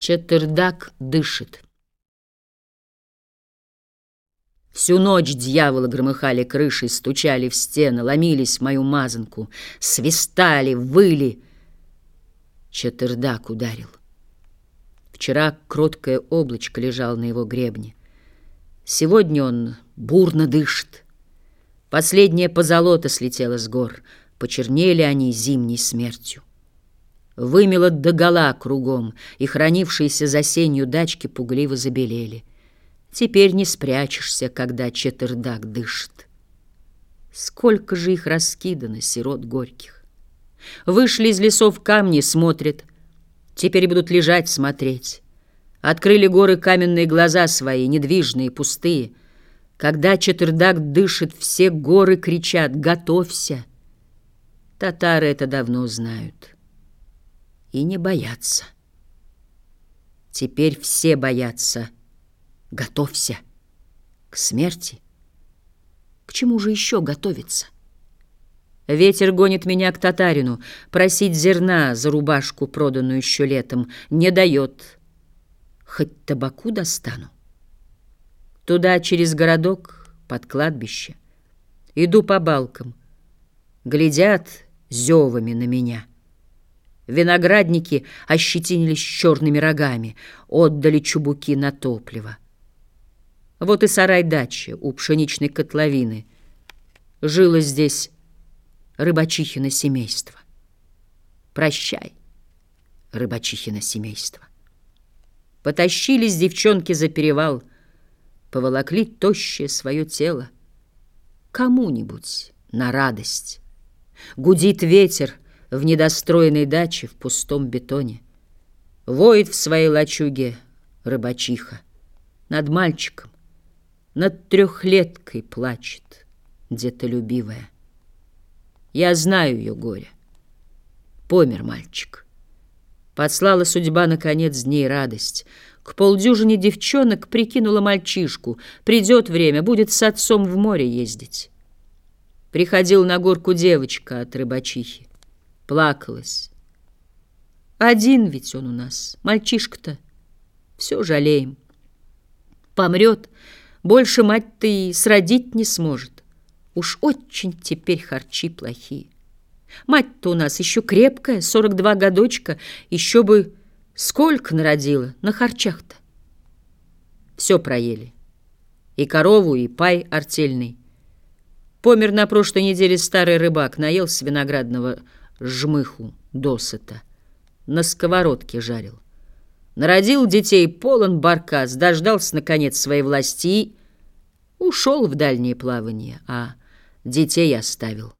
Четырдак дышит. Всю ночь дьяволы громыхали крышей, стучали в стены, ломились в мою мазанку, свистали, выли. Четырдак ударил. Вчера кроткое облачко лежало на его гребне. Сегодня он бурно дышит. Последняя позолота слетела с гор, почернели они зимней смертью вымело догола кругом, и хранившиеся за сенью дачки пугливо забелели. Теперь не спрячешься, когда четырдак дышит. Сколько же их раскидано, сирот горьких. Вышли из лесов камни, смотрят, теперь будут лежать, смотреть. Открыли горы каменные глаза свои, недвижные, пустые. Когда четырдак дышит, все горы кричат «Готовься!» Татары это давно знают и не бояться. Теперь все боятся. Готовься к смерти. К чему же еще готовиться? Ветер гонит меня к татарину, просить зерна за рубашку, проданную еще летом, не дает. Хоть табаку достану. Туда, через городок, под кладбище. Иду по балкам. Глядят зевами на меня — Виноградники ощетинились черными рогами, отдали чубуки на топливо. Вот и сарай-дача у пшеничной котловины. Жило здесь рыбачихино семейство. Прощай, рыбачихино семейство. Потащились девчонки за перевал, поволокли тощее свое тело. Кому-нибудь на радость. Гудит ветер — в недостроенной даче в пустом бетоне. Воет в своей лачуге рыбачиха. Над мальчиком, над трехлеткой плачет где-то любивая. Я знаю ее горе. Помер мальчик. Послала судьба, наконец, дней радость. К полдюжине девчонок прикинула мальчишку. Придет время, будет с отцом в море ездить. Приходил на горку девочка от рыбачихи плакалась. Один ведь он у нас, мальчишка-то. Все жалеем. Помрет, больше мать ты и сродить не сможет. Уж очень теперь харчи плохие. Мать-то у нас еще крепкая, сорок два годочка, еще бы сколько народила на харчах-то. Все проели. И корову, и пай артельный. Помер на прошлой неделе старый рыбак, наелся виноградного жмыху досыта. На сковородке жарил. Народил детей полон баркас, дождался, наконец, своей власти и ушел в дальнее плавание, а детей оставил.